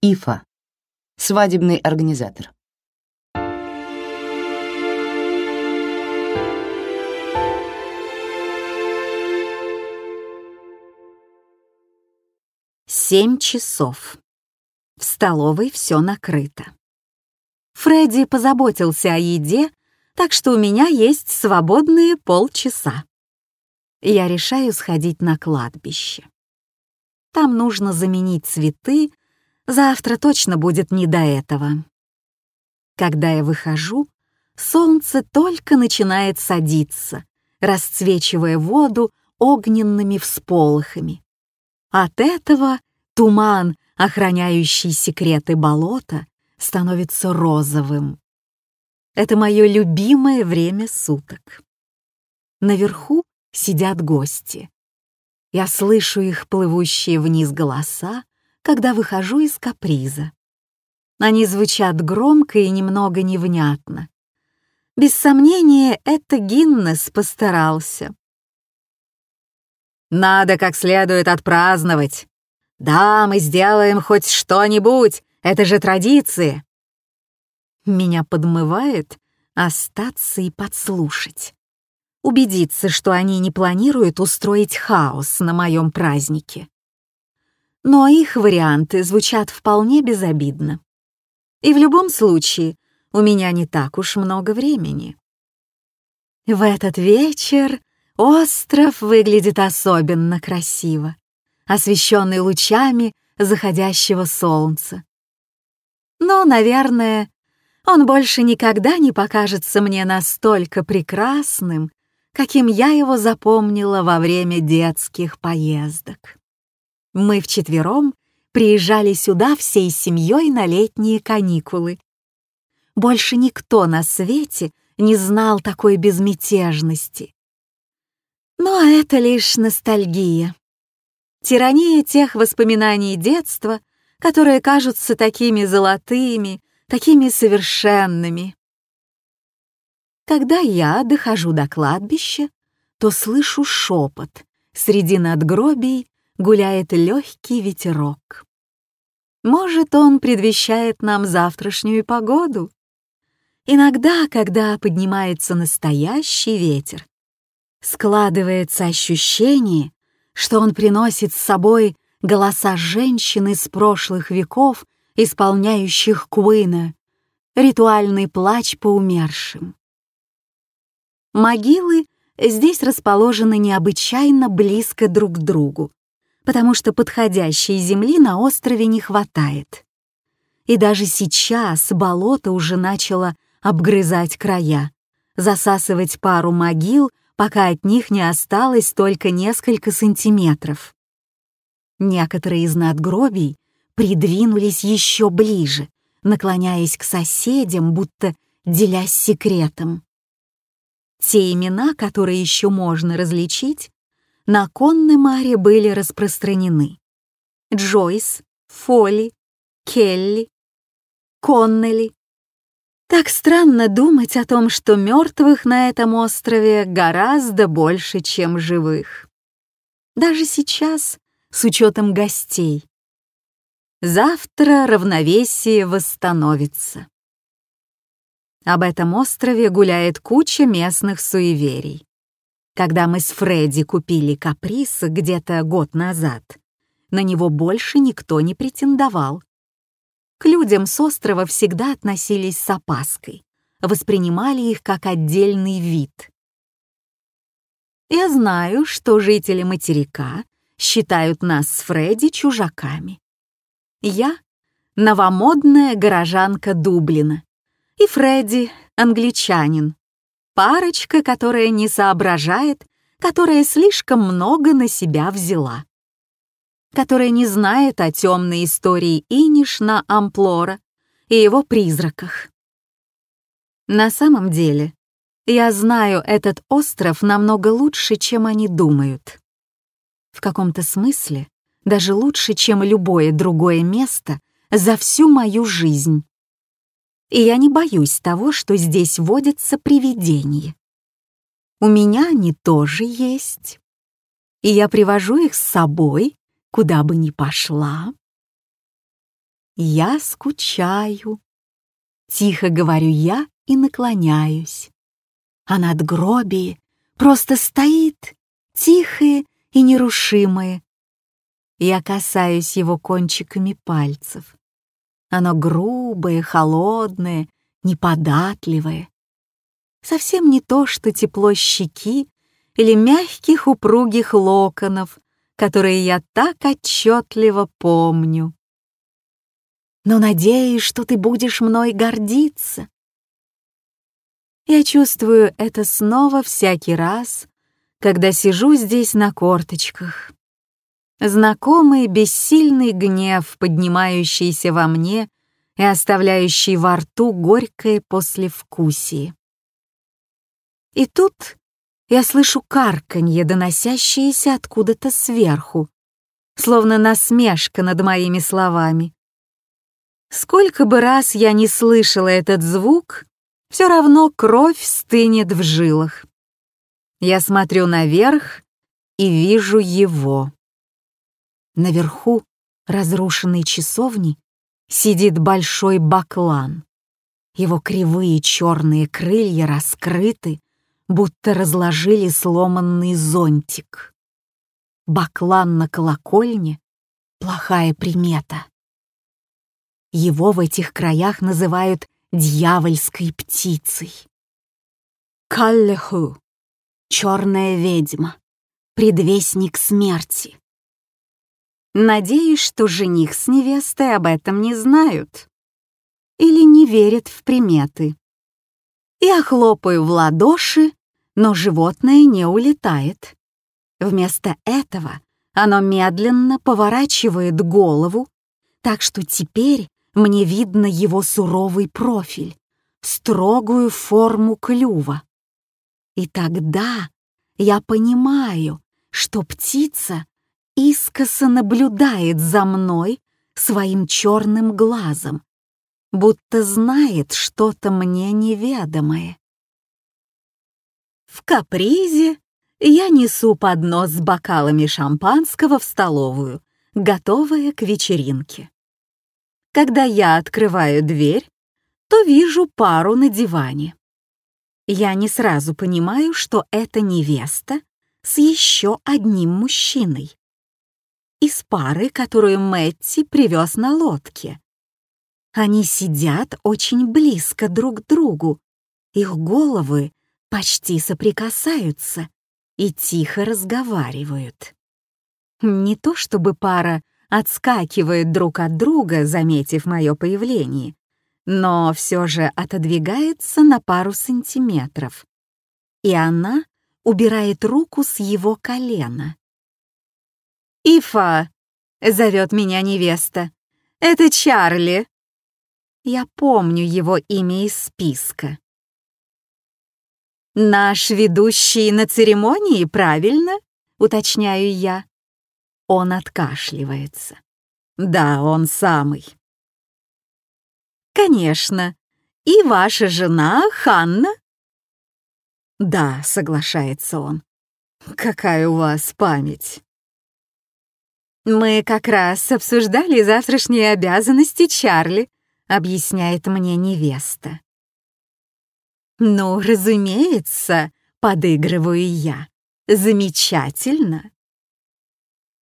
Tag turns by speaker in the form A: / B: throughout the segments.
A: Ифа. Свадебный организатор.
B: Семь часов. В столовой все накрыто. Фредди позаботился о еде, так что у меня есть свободные полчаса. Я решаю сходить на кладбище. Там нужно заменить цветы, завтра точно будет не до этого. Когда я выхожу, солнце только начинает садиться, расцвечивая воду огненными всполохами. От этого туман, охраняющий секреты болота, становится розовым. Это мое любимое время суток. Наверху сидят гости. Я слышу их плывущие вниз голоса, когда выхожу из каприза. Они звучат громко и немного невнятно. Без сомнения, это Гиннес постарался. «Надо как следует отпраздновать. Да, мы сделаем хоть что-нибудь, это же традиции. Меня подмывает остаться и подслушать. Убедиться, что они не планируют устроить хаос на моем празднике. Но их варианты звучат вполне безобидно. И в любом случае, у меня не так уж много времени. В этот вечер остров выглядит особенно красиво, освещенный лучами заходящего солнца. Но, наверное, он больше никогда не покажется мне настолько прекрасным, каким я его запомнила во время детских поездок. Мы вчетвером приезжали сюда всей семьей на летние каникулы. Больше никто на свете не знал такой безмятежности. Но это лишь ностальгия. Тирания тех воспоминаний детства, которые кажутся такими золотыми, такими совершенными. Когда я дохожу до кладбища, то слышу шепот. Среди надгробий гуляет легкий ветерок. Может, он предвещает нам завтрашнюю погоду? Иногда, когда поднимается настоящий ветер, складывается ощущение, что он приносит с собой голоса женщин из прошлых веков исполняющих Куина, ритуальный плач по умершим. Могилы здесь расположены необычайно близко друг к другу, потому что подходящей земли на острове не хватает. И даже сейчас болото уже начало обгрызать края, засасывать пару могил, пока от них не осталось только несколько сантиметров. Некоторые из надгробий придвинулись еще ближе, наклоняясь к соседям, будто делясь секретом. Те имена, которые еще можно различить, на Коннемаре были распространены. Джойс, Фолли, Келли, Коннелли. Так странно думать о том, что мертвых на этом острове гораздо больше, чем живых. Даже сейчас, с учетом гостей, Завтра равновесие восстановится. Об этом острове гуляет куча местных суеверий. Когда мы с Фредди купили каприз где-то год назад, на него больше никто не претендовал. К людям с острова всегда относились с опаской, воспринимали их как отдельный вид. Я знаю, что жители материка считают нас с Фредди чужаками. Я — новомодная горожанка Дублина. И Фредди — англичанин. Парочка, которая не соображает, которая слишком много на себя взяла. Которая не знает о темной истории Иниш на Амплора и его призраках. На самом деле, я знаю этот остров намного лучше, чем они думают. В каком-то смысле даже лучше, чем любое другое место за всю мою жизнь. И я не боюсь того, что здесь водятся привидения. У меня они тоже есть. И я привожу их с собой, куда бы ни пошла. Я скучаю. Тихо говорю я и наклоняюсь. А надгробие просто стоит, тихое и нерушимое. Я касаюсь его кончиками пальцев. Оно грубое, холодное, неподатливое. Совсем не то, что тепло щеки или мягких упругих локонов, которые я так отчетливо помню. Но надеюсь, что ты будешь мной гордиться. Я чувствую это снова всякий раз, когда сижу здесь на корточках. Знакомый бессильный гнев, поднимающийся во мне и оставляющий во рту горькое послевкусие. И тут я слышу карканье, доносящееся откуда-то сверху, словно насмешка над моими словами. Сколько бы раз я не слышала этот звук, все равно кровь стынет в жилах. Я смотрю наверх и вижу его. Наверху разрушенной часовни сидит большой баклан. Его кривые черные крылья раскрыты, будто разложили сломанный зонтик. Баклан на колокольне — плохая примета. Его в этих краях называют дьявольской птицей. Каллеху — черная ведьма, предвестник смерти. Надеюсь, что жених с невестой об этом не знают или не верят в приметы. Я хлопаю в ладоши, но животное не улетает. Вместо этого оно медленно поворачивает голову, так что теперь мне видно его суровый профиль, строгую форму клюва. И тогда я понимаю, что птица искоса наблюдает за мной своим черным глазом, будто знает что-то мне неведомое. В капризе я несу поднос с бокалами шампанского в столовую, готовая к вечеринке. Когда я открываю дверь, то вижу пару на диване. Я не сразу понимаю, что это невеста с еще одним мужчиной. Из пары, которую Мэтти привез на лодке. Они сидят очень близко друг к другу. Их головы почти соприкасаются и тихо разговаривают. Не то чтобы пара отскакивает друг от друга, заметив мое появление, но все же отодвигается на пару сантиметров. И она убирает руку с его колена. «Ифа!» — зовет меня невеста. «Это Чарли!» Я помню его имя из списка. «Наш ведущий на церемонии, правильно?» — уточняю я. Он откашливается. «Да, он самый». «Конечно. И ваша жена Ханна?» «Да», — соглашается он. «Какая у вас память!» «Мы как раз обсуждали завтрашние обязанности Чарли», — объясняет мне невеста. «Ну, разумеется», — подыгрываю я. «Замечательно».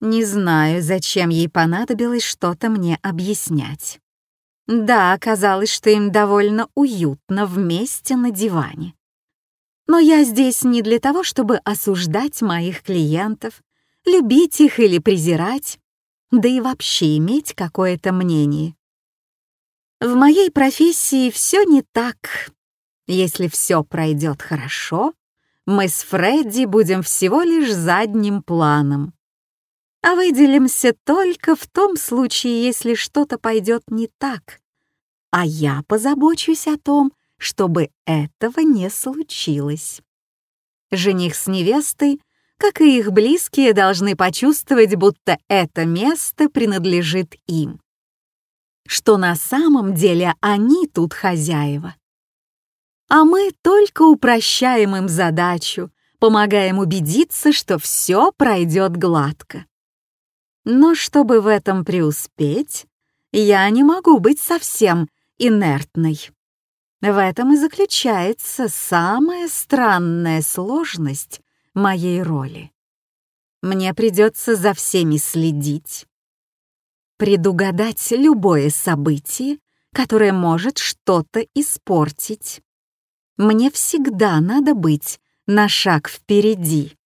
B: Не знаю, зачем ей понадобилось что-то мне объяснять. Да, оказалось, что им довольно уютно вместе на диване. Но я здесь не для того, чтобы осуждать моих клиентов, любить их или презирать, да и вообще иметь какое-то мнение. В моей профессии все не так, если все пройдет хорошо, мы с Фредди будем всего лишь задним планом. А выделимся только в том случае, если что-то пойдет не так. А я позабочусь о том, чтобы этого не случилось. Жених с невестой, как и их близкие, должны почувствовать, будто это место принадлежит им. Что на самом деле они тут хозяева а мы только упрощаем им задачу, помогаем убедиться, что все пройдет гладко. Но чтобы в этом преуспеть, я не могу быть совсем инертной. В этом и заключается самая странная сложность моей роли. Мне придется за всеми следить, предугадать любое событие, которое может что-то испортить. Мне всегда надо быть на шаг впереди.